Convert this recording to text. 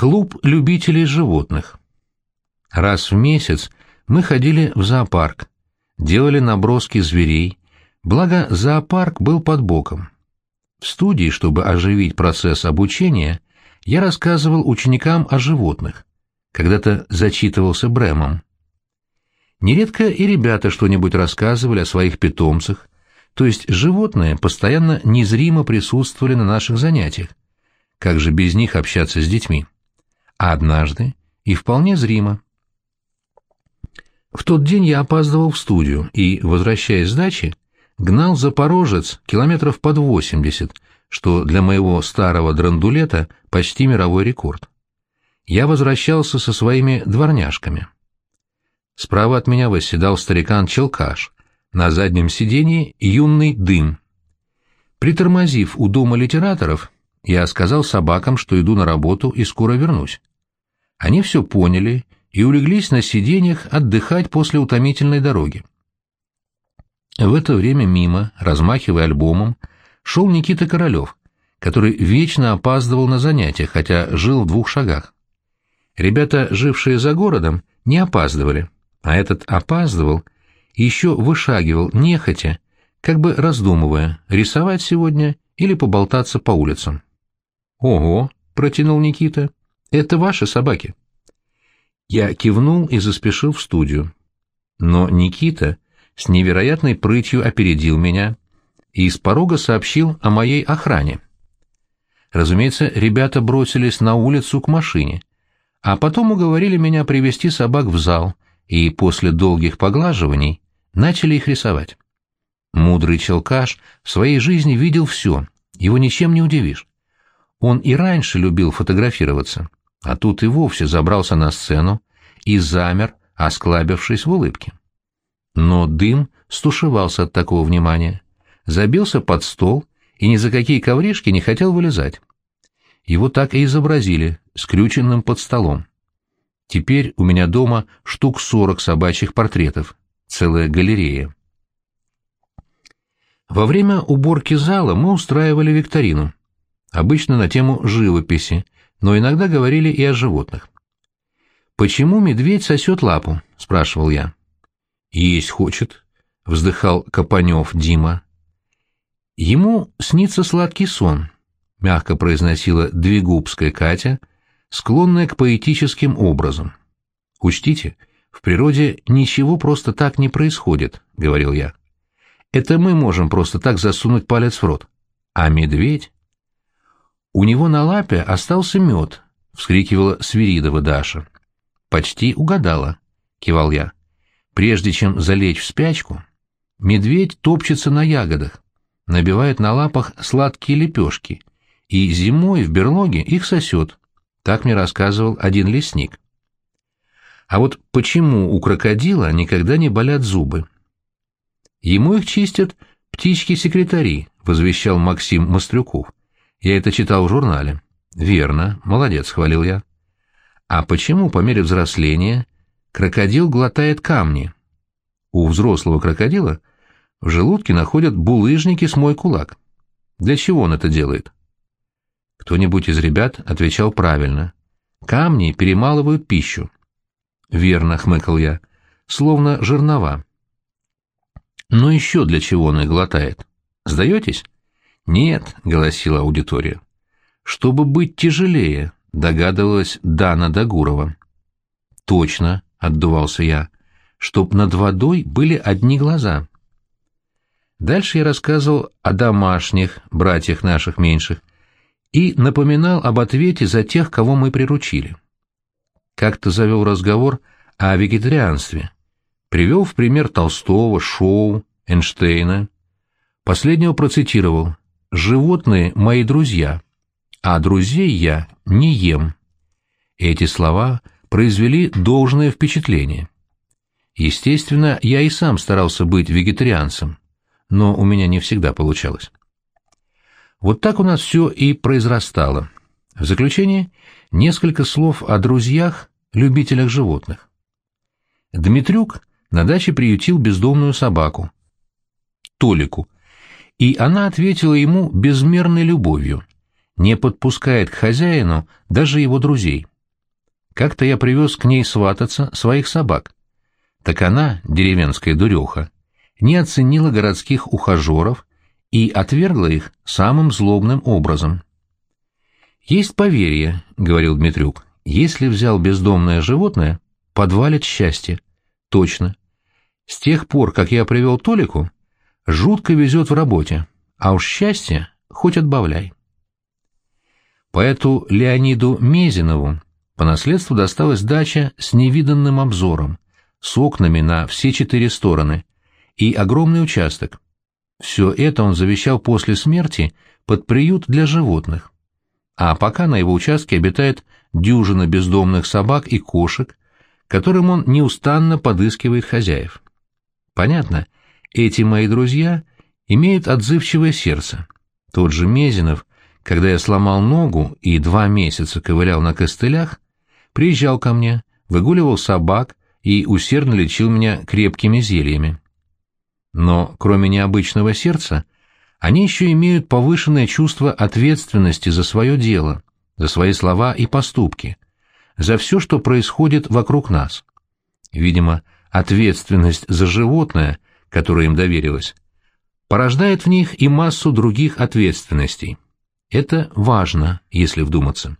Клуб любителей животных. Раз в месяц мы ходили в зоопарк, делали наброски зверей, благо зоопарк был под боком. В студии, чтобы оживить процесс обучения, я рассказывал ученикам о животных. Когда-то зачитывался Брэмом. Нередко и ребята что-нибудь рассказывали о своих питомцах, то есть животные постоянно незримо присутствовали на наших занятиях. Как же без них общаться с детьми? Однажды, и вполне зримо. В тот день я опаздывал в студию и, возвращаясь с дачи, гнал Запорожец километров под 80, что для моего старого драндулета почти мировой рекорд. Я возвращался со своими дворняжками. Справа от меня восседал старикан-челкаш, на заднем сиденье юный дым. Притормозив у дома литераторов, я сказал собакам, что иду на работу и скоро вернусь. Они все поняли и улеглись на сиденьях отдыхать после утомительной дороги. В это время мимо, размахивая альбомом, шел Никита Королев, который вечно опаздывал на занятия, хотя жил в двух шагах. Ребята, жившие за городом, не опаздывали, а этот опаздывал и еще вышагивал нехотя, как бы раздумывая, рисовать сегодня или поболтаться по улицам. «Ого!» — протянул Никита. Это ваши собаки. Я кивнул и заспешил в студию. Но Никита с невероятной прытью опередил меня и из порога сообщил о моей охране. Разумеется, ребята бросились на улицу к машине, а потом уговорили меня привести собак в зал и после долгих поглаживаний начали их рисовать. Мудрый челкаш в своей жизни видел все, его ничем не удивишь. Он и раньше любил фотографироваться, а тут и вовсе забрался на сцену и замер, осклабившись в улыбке. Но дым стушевался от такого внимания, забился под стол и ни за какие ковришки не хотел вылезать. Его так и изобразили, скрюченным под столом. Теперь у меня дома штук сорок собачьих портретов, целая галерея. Во время уборки зала мы устраивали викторину, обычно на тему живописи, но иногда говорили и о животных. «Почему медведь сосет лапу?» — спрашивал я. «Есть хочет», — вздыхал Капанев Дима. «Ему снится сладкий сон», — мягко произносила двигубская Катя, склонная к поэтическим образам. «Учтите, в природе ничего просто так не происходит», — говорил я. «Это мы можем просто так засунуть палец в рот. А медведь...» «У него на лапе остался мед», — вскрикивала Свиридова Даша. «Почти угадала», — кивал я. «Прежде чем залечь в спячку, медведь топчется на ягодах, набивает на лапах сладкие лепешки и зимой в берлоге их сосет», — так мне рассказывал один лесник. А вот почему у крокодила никогда не болят зубы? Ему их чистят птички-секретари, — возвещал Максим Мострюков. Я это читал в журнале. Верно, молодец, хвалил я. А почему по мере взросления крокодил глотает камни? У взрослого крокодила в желудке находят булыжники с мой кулак. Для чего он это делает? Кто-нибудь из ребят отвечал правильно. Камни перемалывают пищу. Верно, хмыкал я, словно жернова. Но еще для чего он их глотает? Сдаетесь? «Нет», — голосила аудитория. «Чтобы быть тяжелее», — догадывалась Дана Дагурова. «Точно», — отдувался я, — «чтоб над водой были одни глаза». Дальше я рассказывал о домашних, братьях наших меньших, и напоминал об ответе за тех, кого мы приручили. Как-то завел разговор о вегетарианстве. Привел в пример Толстого, Шоу, Эйнштейна. Последнего процитировал животные — мои друзья, а друзей я не ем. Эти слова произвели должное впечатление. Естественно, я и сам старался быть вегетарианцем, но у меня не всегда получалось. Вот так у нас все и произрастало. В заключение несколько слов о друзьях, любителях животных. Дмитрюк на даче приютил бездомную собаку. Толику — и она ответила ему безмерной любовью, не подпускает к хозяину даже его друзей. как-то я привез к ней свататься своих собак. Так она, деревенская дуреха, не оценила городских ухажеров и отвергла их самым злобным образом. «Есть поверье», — говорил Дмитрюк, — «если взял бездомное животное, подвалит счастье». Точно. С тех пор, как я привел Толику, жутко везет в работе, а уж счастье хоть отбавляй. Поэту Леониду Мезинову по наследству досталась дача с невиданным обзором, с окнами на все четыре стороны и огромный участок. Все это он завещал после смерти под приют для животных. А пока на его участке обитает дюжина бездомных собак и кошек, которым он неустанно подыскивает хозяев. Понятно, эти мои друзья имеют отзывчивое сердце. Тот же Мезинов, когда я сломал ногу и два месяца ковылял на костылях, приезжал ко мне, выгуливал собак и усердно лечил меня крепкими зельями. Но, кроме необычного сердца, они еще имеют повышенное чувство ответственности за свое дело, за свои слова и поступки, за все, что происходит вокруг нас. Видимо, ответственность за животное, которое им доверилось, порождает в них и массу других ответственностей. Это важно, если вдуматься.